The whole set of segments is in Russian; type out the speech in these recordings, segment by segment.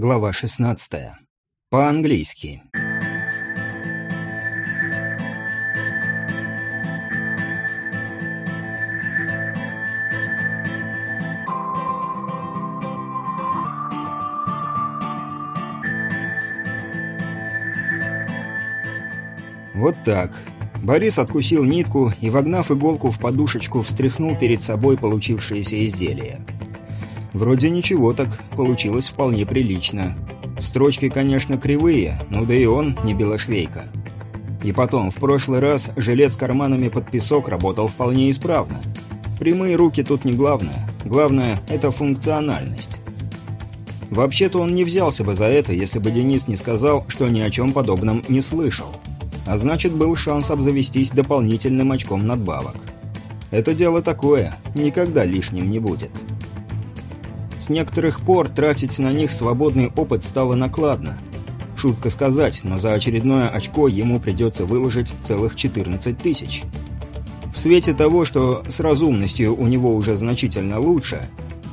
Глава 16. По-английски. Вот так. Борис откусил нитку и, вогнав иголку в подушечку, встряхнул перед собой получившееся изделие. Вроде ничего так, получилось вполне прилично. Строчки, конечно, кривые, но да и он не белошвейка. И потом, в прошлый раз жилет с карманами под песок работал вполне исправно. Прямые руки тут не главное. Главное – это функциональность. Вообще-то он не взялся бы за это, если бы Денис не сказал, что ни о чем подобном не слышал. А значит, был шанс обзавестись дополнительным очком надбавок. Это дело такое, никогда лишним не будет. С некоторых пор тратить на них свободный опыт стало накладно. Шутка сказать, но за очередное очко ему придется выложить целых 14 тысяч. В свете того, что с разумностью у него уже значительно лучше,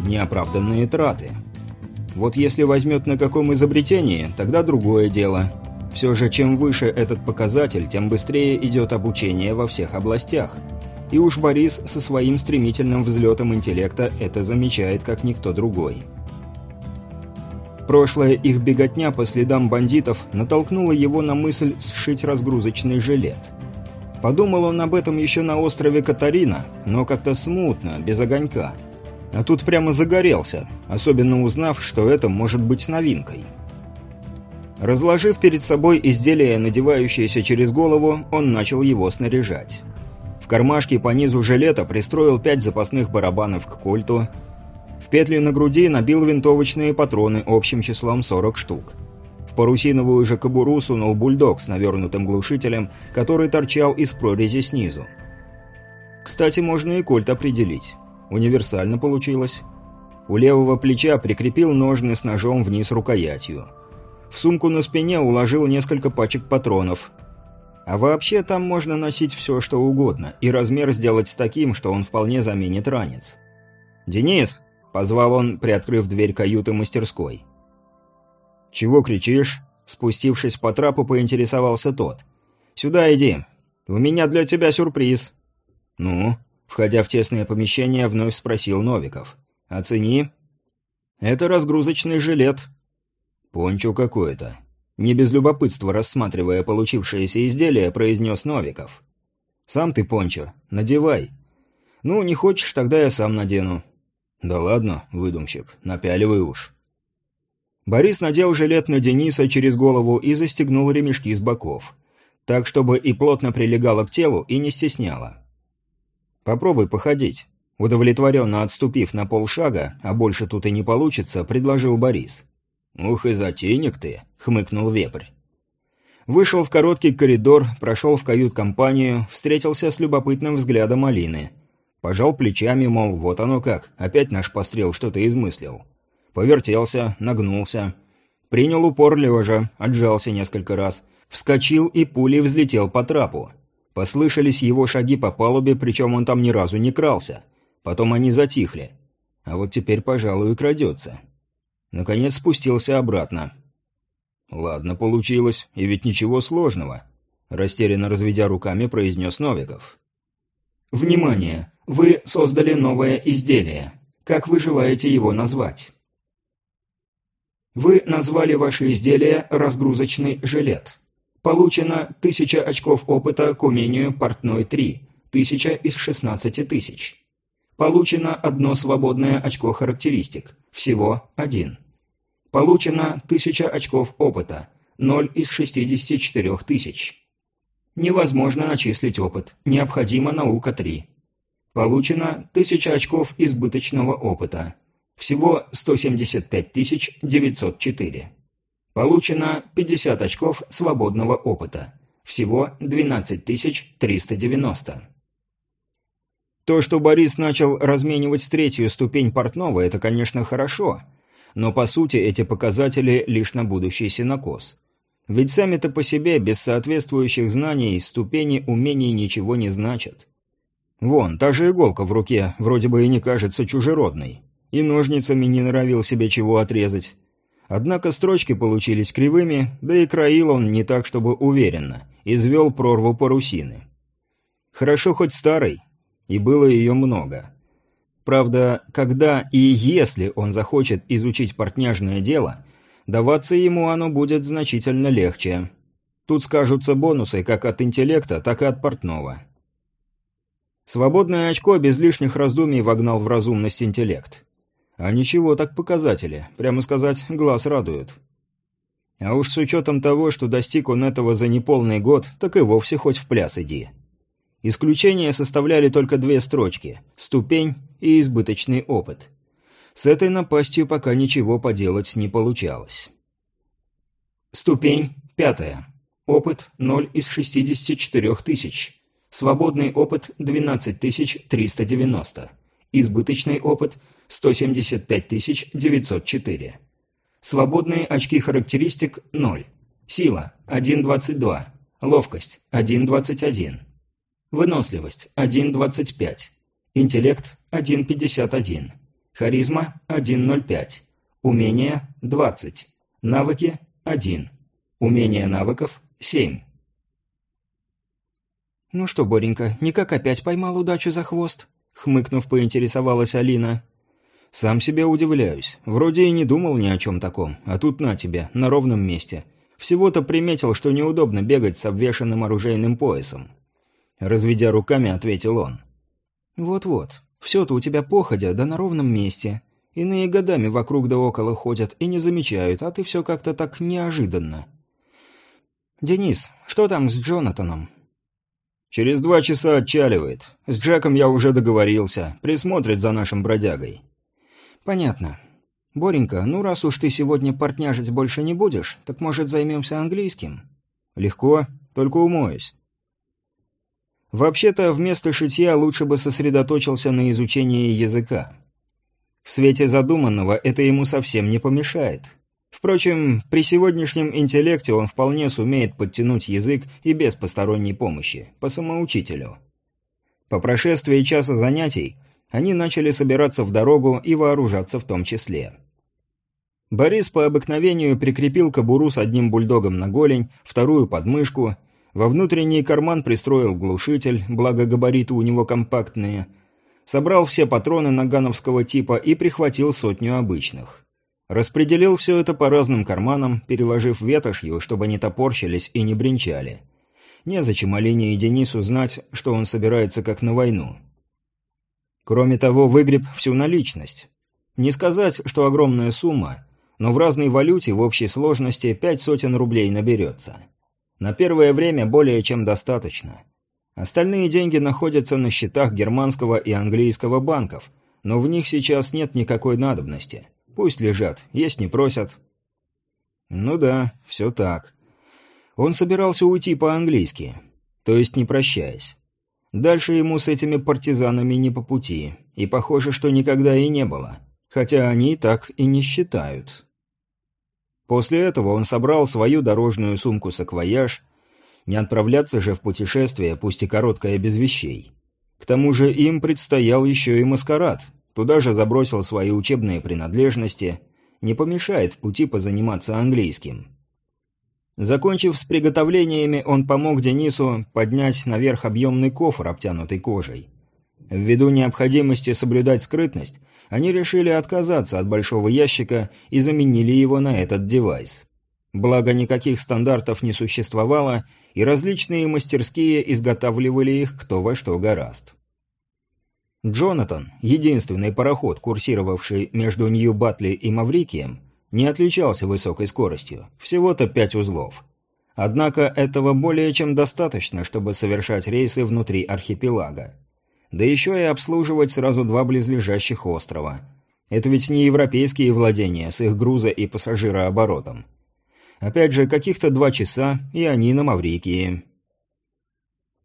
неоправданные траты. Вот если возьмет на каком изобретении, тогда другое дело. Все же, чем выше этот показатель, тем быстрее идет обучение во всех областях. И уж Борис со своим стремительным взлетом интеллекта это замечает как никто другой. Прошлая их беготня по следам бандитов натолкнула его на мысль сшить разгрузочный жилет. Подумал он об этом еще на острове Катарина, но как-то смутно, без огонька. А тут прямо загорелся, особенно узнав, что это может быть новинкой. Разложив перед собой изделие, надевающееся через голову, он начал его снаряжать. В кармашке по низу жилета пристроил пять запасных барабанов к кольту. В петли на груди набил винтовочные патроны общим числом 40 штук. В парусиновую же кобуру сунул бульдог с навернутым глушителем, который торчал из прорези снизу. Кстати, можно и кольт определить. Универсально получилось. У левого плеча прикрепил ножны с ножом вниз рукоятью. В сумку на спине уложил несколько пачек патронов – а вообще там можно носить все, что угодно, и размер сделать таким, что он вполне заменит ранец. «Денис!» – позвал он, приоткрыв дверь каюты мастерской. «Чего кричишь?» – спустившись по трапу, поинтересовался тот. «Сюда иди. У меня для тебя сюрприз». «Ну?» – входя в тесное помещение, вновь спросил Новиков. «Оцени». «Это разгрузочный жилет». «Пончо какое-то. Не без любопытства рассматривая получившееся изделие, произнес Новиков. «Сам ты, Пончо, надевай». «Ну, не хочешь, тогда я сам надену». «Да ладно, выдумщик, напяливай уж». Борис надел жилет на Дениса через голову и застегнул ремешки с боков. Так, чтобы и плотно прилегало к телу, и не стесняло. «Попробуй походить». Удовлетворенно отступив на полшага, а больше тут и не получится, предложил Борис. «Ух и затейник ты!» — хмыкнул вепрь. Вышел в короткий коридор, прошел в кают-компанию, встретился с любопытным взглядом Алины. Пожал плечами, мол, вот оно как, опять наш пострел что-то измыслил. Повертелся, нагнулся. Принял упор лежа, отжался несколько раз. Вскочил и пулей взлетел по трапу. Послышались его шаги по палубе, причем он там ни разу не крался. Потом они затихли. А вот теперь, пожалуй, крадется. Наконец спустился обратно. «Ладно, получилось, и ведь ничего сложного», – растерянно разведя руками, произнес Новиков. «Внимание! Вы создали новое изделие. Как вы желаете его назвать?» Вы назвали ваше изделие «разгрузочный жилет». Получено 1000 очков опыта к умению «Портной 3», 1000 из 16 тысяч. Получено одно свободное очко характеристик, всего один. Получено 1000 очков опыта, 0 из 64 тысяч. Невозможно начислить опыт, необходима наука 3. Получено 1000 очков избыточного опыта, всего 175 904. Получено 50 очков свободного опыта, всего 12 390. То, что Борис начал разменивать третью ступень портного, это, конечно, хорошо – но по сути эти показатели лишь на будущий синокос. Ведь сами-то по себе, без соответствующих знаний, ступени умений ничего не значат. Вон, та же иголка в руке вроде бы и не кажется чужеродной. И ножницами не норовил себе чего отрезать. Однако строчки получились кривыми, да и краил он не так, чтобы уверенно, извел прорву парусины. Хорошо хоть старый, и было ее много. Правда, когда и если он захочет изучить портняжное дело, даваться ему оно будет значительно легче. Тут скажутся бонусы как от интеллекта, так и от портного. Свободное очко без лишних раздумий вогнал в разумность интеллект. А ничего так показатели, прямо сказать, глаз радуют. А уж с учетом того, что достиг он этого за неполный год, так и вовсе хоть в пляс иди. Исключения составляли только две строчки – ступень и избыточный опыт. С этой напастью пока ничего поделать не получалось. Ступень пятая. Опыт 0 из 64 тысяч. Свободный опыт 12 390. Избыточный опыт 175 904. Свободные очки характеристик 0. Сила 1.22. Ловкость 1.21. Выносливость 1.25. Интеллект 1.51. Харизма 1.05. Умения 20. Навыки 1. Умения навыков 7. «Ну что, Боренька, никак опять поймал удачу за хвост?» Хмыкнув, поинтересовалась Алина. «Сам себе удивляюсь. Вроде и не думал ни о чем таком, а тут на тебе, на ровном месте. Всего-то приметил, что неудобно бегать с обвешанным оружейным поясом». Разведя руками, ответил он. «Вот-вот. Все-то у тебя походя, да на ровном месте. Иные годами вокруг да около ходят и не замечают, а ты все как-то так неожиданно». «Денис, что там с Джонатаном?» «Через два часа отчаливает. С Джеком я уже договорился. Присмотрит за нашим бродягой». «Понятно. Боренька, ну раз уж ты сегодня портняжить больше не будешь, так, может, займемся английским?» «Легко, только умоюсь». Вообще-то, вместо шитья лучше бы сосредоточился на изучении языка. В свете задуманного это ему совсем не помешает. Впрочем, при сегодняшнем интеллекте он вполне сумеет подтянуть язык и без посторонней помощи, по самоучителю. По прошествии часа занятий они начали собираться в дорогу и вооружаться в том числе. Борис по обыкновению прикрепил кобуру с одним бульдогом на голень, вторую под мышку, во внутренний карман пристроил глушитель, благо габариты у него компактные, собрал все патроны нагановского типа и прихватил сотню обычных. Распределил все это по разным карманам, переложив ветошью, чтобы не топорщились и не бренчали. Незачем Алине и Денису знать, что он собирается как на войну. Кроме того, выгреб всю наличность. Не сказать, что огромная сумма, но в разной валюте в общей сложности пять сотен рублей наберется. На первое время более чем достаточно. Остальные деньги находятся на счетах германского и английского банков, но в них сейчас нет никакой надобности. Пусть лежат, есть не просят. Ну да, все так. Он собирался уйти по-английски, то есть не прощаясь. Дальше ему с этими партизанами не по пути, и похоже, что никогда и не было, хотя они так и не считают. После этого он собрал свою дорожную сумку-саквояж, не отправляться же в путешествие, пусть и короткое, без вещей. К тому же им предстоял еще и маскарад, Туда же забросил свои учебные принадлежности. Не помешает в пути позаниматься английским. Закончив с приготовлениями, он помог Денису поднять наверх объемный кофр, обтянутый кожей. Ввиду необходимости соблюдать скрытность, они решили отказаться от большого ящика и заменили его на этот девайс. Благо, никаких стандартов не существовало, и различные мастерские изготавливали их кто во что гораст. Джонатан, единственный пароход, курсировавший между Нью-Батли и Маврикием, не отличался высокой скоростью, всего-то пять узлов. Однако этого более чем достаточно, чтобы совершать рейсы внутри архипелага. Да еще и обслуживать сразу два близлежащих острова. Это ведь не европейские владения с их груза- и пассажирооборотом. Опять же, каких-то два часа, и они на Маврикии.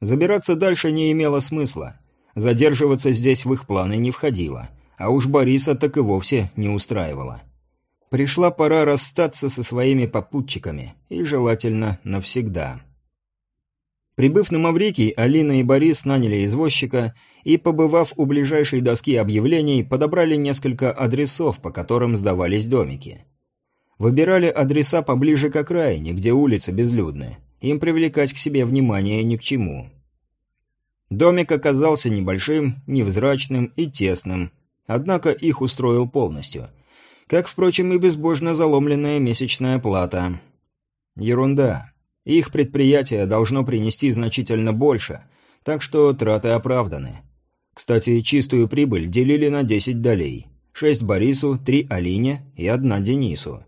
Забираться дальше не имело смысла. Задерживаться здесь в их планы не входило, а уж Бориса так и вовсе не устраивало. Пришла пора расстаться со своими попутчиками, и желательно навсегда. Прибыв на Маврикий, Алина и Борис наняли извозчика и, побывав у ближайшей доски объявлений, подобрали несколько адресов, по которым сдавались домики. Выбирали адреса поближе к окраине, где улицы безлюдны. Им привлекать к себе внимание ни к чему. Домик оказался небольшим, невзрачным и тесным, однако их устроил полностью. Как, впрочем, и безбожно заломленная месячная плата. Ерунда. Их предприятие должно принести значительно больше, так что траты оправданы. Кстати, чистую прибыль делили на 10 долей. 6 Борису, 3 Алине и 1 Денису.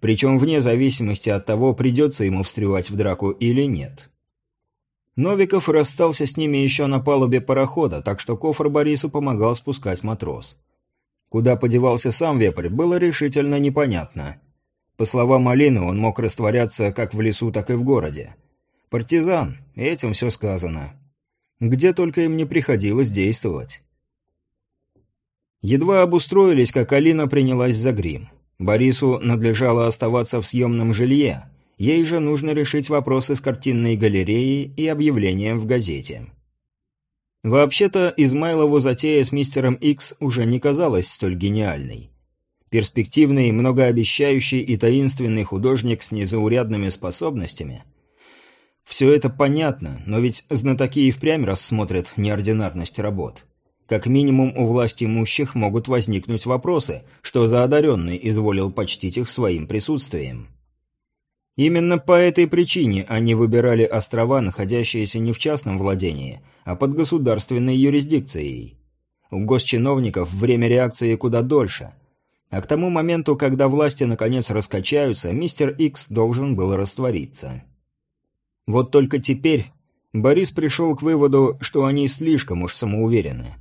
Причем вне зависимости от того, придется ему встревать в драку или нет. Новиков расстался с ними еще на палубе парохода, так что кофр Борису помогал спускать матрос. Куда подевался сам вепрь, было решительно непонятно. По словам Алины, он мог растворяться как в лесу, так и в городе. Партизан, этим все сказано. Где только им не приходилось действовать. Едва обустроились, как Алина принялась за грим. Борису надлежало оставаться в съемном жилье. Ей же нужно решить вопросы с картинной галереей и объявлением в газете. Вообще-то, Измайлову затея с мистером Икс уже не казалась столь гениальной. Перспективный, многообещающий и таинственный художник с незаурядными способностями. Все это понятно, но ведь знатоки и впрямь рассмотрят неординарность работ. Как минимум у власти имущих могут возникнуть вопросы, что за одаренный изволил почтить их своим присутствием. Именно по этой причине они выбирали острова, находящиеся не в частном владении, а под государственной юрисдикцией. У госчиновников время реакции куда дольше. А к тому моменту, когда власти наконец раскачаются, мистер Икс должен был раствориться. Вот только теперь Борис пришел к выводу, что они слишком уж самоуверены.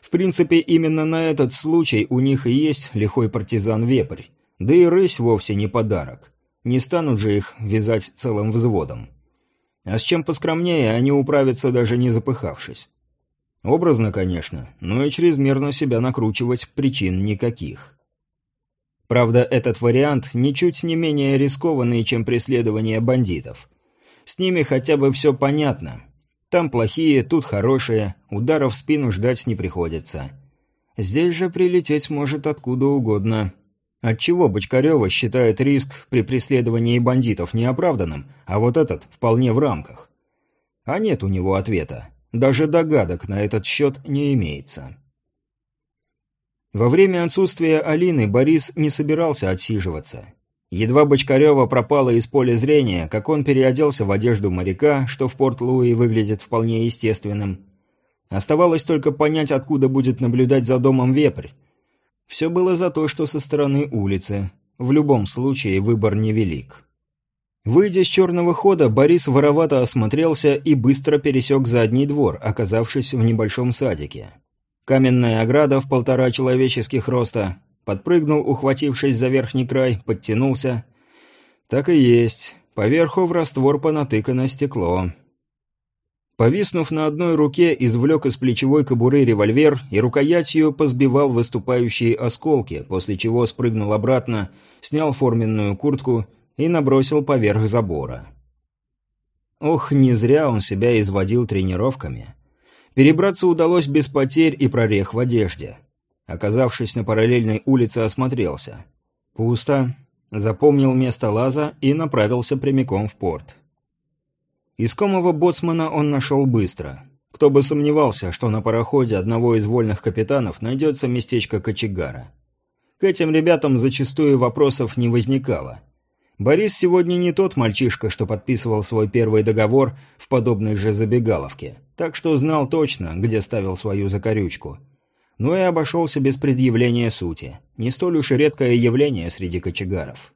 В принципе, именно на этот случай у них и есть лихой партизан-вепрь. Да и рысь вовсе не подарок. Не станут же их вязать целым взводом. А с чем поскромнее, они управятся даже не запыхавшись. Образно, конечно, но и чрезмерно себя накручивать причин никаких. Правда, этот вариант ничуть не менее рискованный, чем преследование бандитов. С ними хотя бы все понятно. Там плохие, тут хорошие, ударов в спину ждать не приходится. Здесь же прилететь может откуда угодно. Отчего Бочкарева считает риск при преследовании бандитов неоправданным, а вот этот вполне в рамках? А нет у него ответа. Даже догадок на этот счет не имеется. Во время отсутствия Алины Борис не собирался отсиживаться. Едва Бочкарева пропала из поля зрения, как он переоделся в одежду моряка, что в Порт-Луи выглядит вполне естественным. Оставалось только понять, откуда будет наблюдать за домом вепрь. Все было за то, что со стороны улицы. В любом случае выбор невелик. Выйдя с черного хода, Борис воровато осмотрелся и быстро пересек задний двор, оказавшись в небольшом садике. Каменная ограда в полтора человеческих роста, Подпрыгнул, ухватившись за верхний край, подтянулся. Так и есть. Поверху в раствор понатыкано стекло. Повиснув на одной руке, извлек из плечевой кобуры револьвер и рукоятью позбивал выступающие осколки, после чего спрыгнул обратно, снял форменную куртку и набросил поверх забора. Ох, не зря он себя изводил тренировками. Перебраться удалось без потерь и прорех в одежде. Оказавшись на параллельной улице, осмотрелся. Пусто. Запомнил место лаза и направился прямиком в порт. Искомого боцмана он нашел быстро. Кто бы сомневался, что на пароходе одного из вольных капитанов найдется местечко кочегара. К этим ребятам зачастую вопросов не возникало. Борис сегодня не тот мальчишка, что подписывал свой первый договор в подобной же забегаловке, так что знал точно, где ставил свою закорючку – но и обошелся без предъявления сути. Не столь уж и редкое явление среди кочегаров.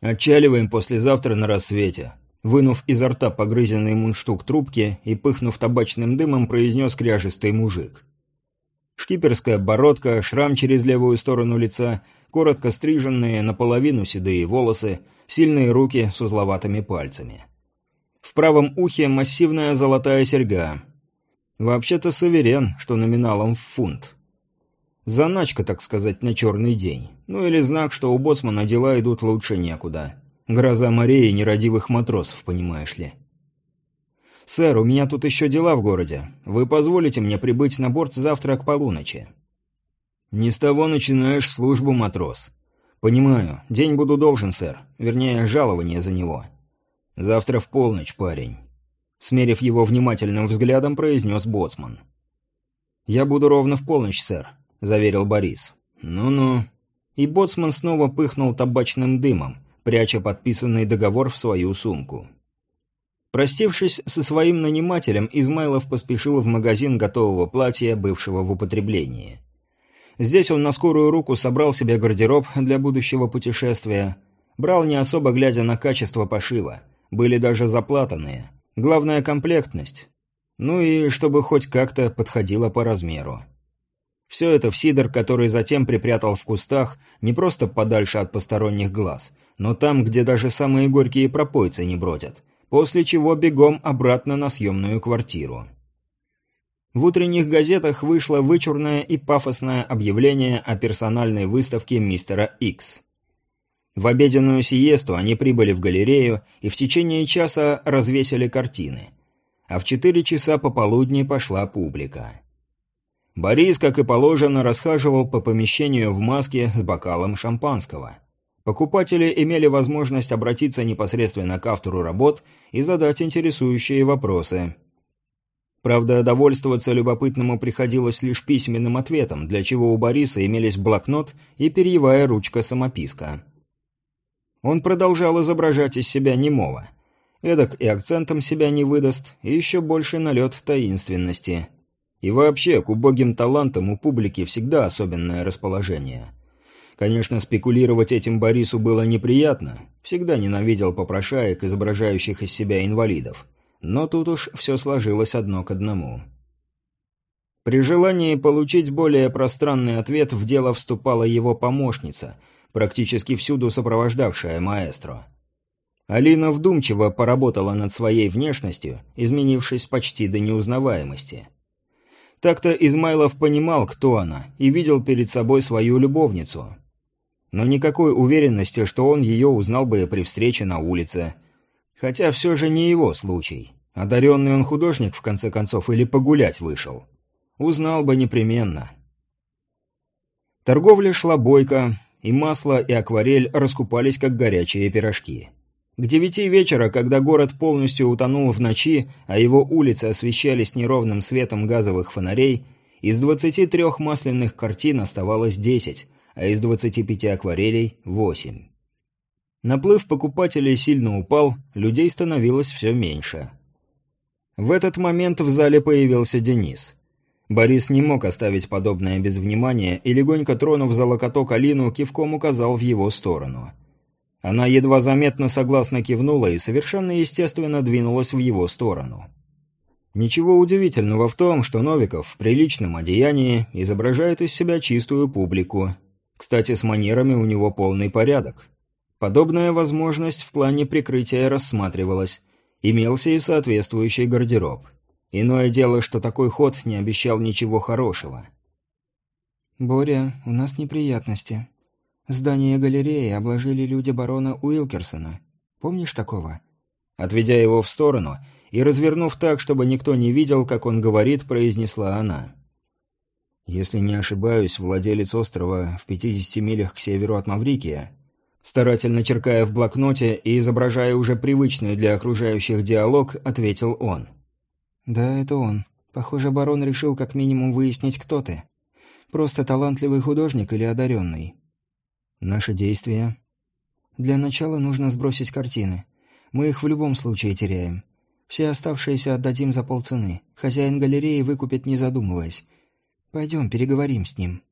«Отчаливаем послезавтра на рассвете», вынув изо рта погрызенный мундштук трубки и пыхнув табачным дымом, произнес кряжистый мужик. Шкиперская бородка, шрам через левую сторону лица, коротко стриженные, наполовину седые волосы, сильные руки с узловатыми пальцами. В правом ухе массивная золотая серьга, Вообще-то суверен, что номиналом в фунт. Заначка, так сказать, на черный день. Ну или знак, что у боцмана дела идут лучше некуда. Гроза морей и нерадивых матросов, понимаешь ли. «Сэр, у меня тут еще дела в городе. Вы позволите мне прибыть на борт завтра к полуночи?» «Не с того начинаешь службу, матрос. «Понимаю. День буду должен, сэр. Вернее, жалование за него. Завтра в полночь, парень». Смерив его внимательным взглядом, произнес Боцман. «Я буду ровно в полночь, сэр», — заверил Борис. «Ну-ну». И Боцман снова пыхнул табачным дымом, пряча подписанный договор в свою сумку. Простившись со своим нанимателем, Измайлов поспешил в магазин готового платья, бывшего в употреблении. Здесь он на скорую руку собрал себе гардероб для будущего путешествия. Брал не особо глядя на качество пошива. Были даже заплатанные. Главная комплектность. Ну и чтобы хоть как-то подходило по размеру. Все это в сидор, который затем припрятал в кустах, не просто подальше от посторонних глаз, но там, где даже самые горькие пропойцы не бродят, после чего бегом обратно на съемную квартиру. В утренних газетах вышло вычурное и пафосное объявление о персональной выставке мистера Икс. В обеденную сиесту они прибыли в галерею и в течение часа развесили картины. А в четыре часа пополудни пошла публика. Борис, как и положено, расхаживал по помещению в маске с бокалом шампанского. Покупатели имели возможность обратиться непосредственно к автору работ и задать интересующие вопросы – Правда, довольствоваться любопытному приходилось лишь письменным ответом, для чего у Бориса имелись блокнот и перьевая ручка-самописка. Он продолжал изображать из себя немого. Эдак и акцентом себя не выдаст, и еще больше налет таинственности. И вообще, к убогим талантам у публики всегда особенное расположение. Конечно, спекулировать этим Борису было неприятно. Всегда ненавидел попрошаек, изображающих из себя инвалидов. Но тут уж все сложилось одно к одному. При желании получить более пространный ответ в дело вступала его помощница, практически всюду сопровождавшая маэстро. Алина вдумчиво поработала над своей внешностью, изменившись почти до неузнаваемости. Так-то Измайлов понимал, кто она, и видел перед собой свою любовницу. Но никакой уверенности, что он ее узнал бы при встрече на улице – Хотя все же не его случай. Одаренный он художник, в конце концов, или погулять вышел. Узнал бы непременно. Торговля шла бойко, и масло, и акварель раскупались, как горячие пирожки. К девяти вечера, когда город полностью утонул в ночи, а его улицы освещались неровным светом газовых фонарей, из двадцати трех масляных картин оставалось десять, а из двадцати пяти акварелей – восемь. Наплыв покупателей сильно упал, людей становилось все меньше. В этот момент в зале появился Денис. Борис не мог оставить подобное без внимания и, легонько тронув за локоток Алину, кивком указал в его сторону. Она едва заметно согласно кивнула и совершенно естественно двинулась в его сторону. Ничего удивительного в том, что Новиков в приличном одеянии изображает из себя чистую публику. Кстати, с манерами у него полный порядок. Подобная возможность в плане прикрытия рассматривалась. Имелся и соответствующий гардероб. Иное дело, что такой ход не обещал ничего хорошего. «Боря, у нас неприятности. Здание галереи обложили люди барона Уилкерсона. Помнишь такого?» Отведя его в сторону и развернув так, чтобы никто не видел, как он говорит, произнесла она. «Если не ошибаюсь, владелец острова в 50 милях к северу от Маврикия Старательно черкая в блокноте и изображая уже привычный для окружающих диалог, ответил он. «Да, это он. Похоже, барон решил как минимум выяснить, кто ты. Просто талантливый художник или одаренный?» «Наши действия?» «Для начала нужно сбросить картины. Мы их в любом случае теряем. Все оставшиеся отдадим за полцены. Хозяин галереи выкупит, не задумываясь. Пойдем, переговорим с ним».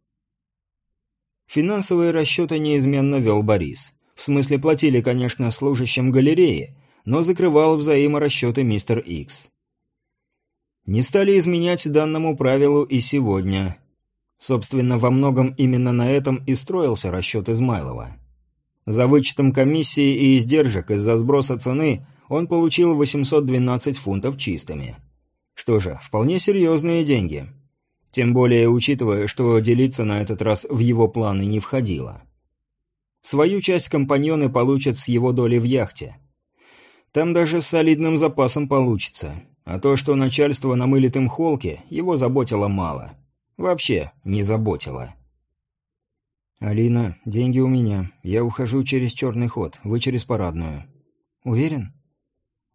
Финансовые расчеты неизменно вел Борис. В смысле, платили, конечно, служащим галереи, но закрывал взаиморасчеты мистер Икс. Не стали изменять данному правилу и сегодня. Собственно, во многом именно на этом и строился расчет Измайлова. За вычетом комиссии и издержек из-за сброса цены он получил 812 фунтов чистыми. Что же, вполне серьезные деньги. Тем более, учитывая, что делиться на этот раз в его планы не входило. Свою часть компаньоны получат с его доли в яхте. Там даже с солидным запасом получится. А то, что начальство на мылитым холке, его заботило мало. Вообще не заботило. «Алина, деньги у меня. Я ухожу через черный ход, вы через парадную». «Уверен?»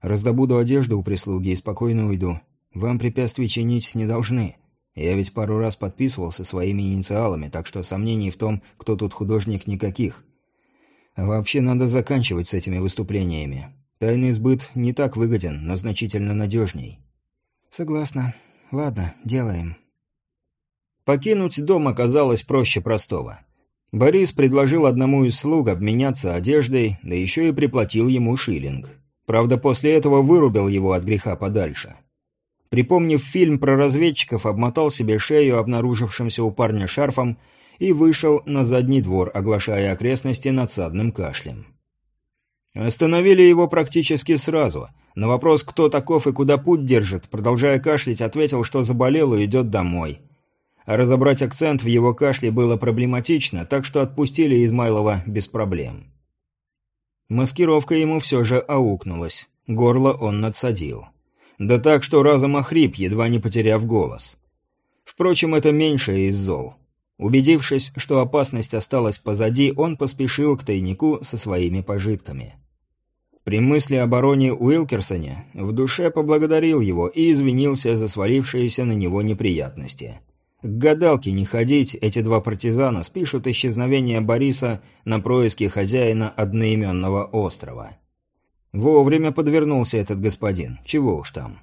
«Раздобуду одежду у прислуги и спокойно уйду. Вам препятствий чинить не должны. Я ведь пару раз подписывался своими инициалами, так что сомнений в том, кто тут художник, никаких. А вообще надо заканчивать с этими выступлениями. Тайный сбыт не так выгоден, но значительно надежней». «Согласна. Ладно, делаем». Покинуть дом оказалось проще простого. Борис предложил одному из слуг обменяться одеждой, да еще и приплатил ему шиллинг. Правда, после этого вырубил его от греха подальше. Припомнив фильм про разведчиков, обмотал себе шею обнаружившимся у парня шарфом и вышел на задний двор, оглашая окрестности надсадным кашлем. Остановили его практически сразу. На вопрос, кто таков и куда путь держит, продолжая кашлять, ответил, что заболел и идет домой разобрать акцент в его кашле было проблематично, так что отпустили Измайлова без проблем. Маскировка ему все же аукнулась. Горло он надсадил. Да так, что разом охрип, едва не потеряв голос. Впрочем, это меньшее из зол. Убедившись, что опасность осталась позади, он поспешил к тайнику со своими пожитками. При мысли о бароне Уилкерсоне в душе поблагодарил его и извинился за свалившиеся на него неприятности. К гадалке не ходить, эти два партизана спишут исчезновение Бориса на происки хозяина одноименного острова. Вовремя подвернулся этот господин, чего уж там.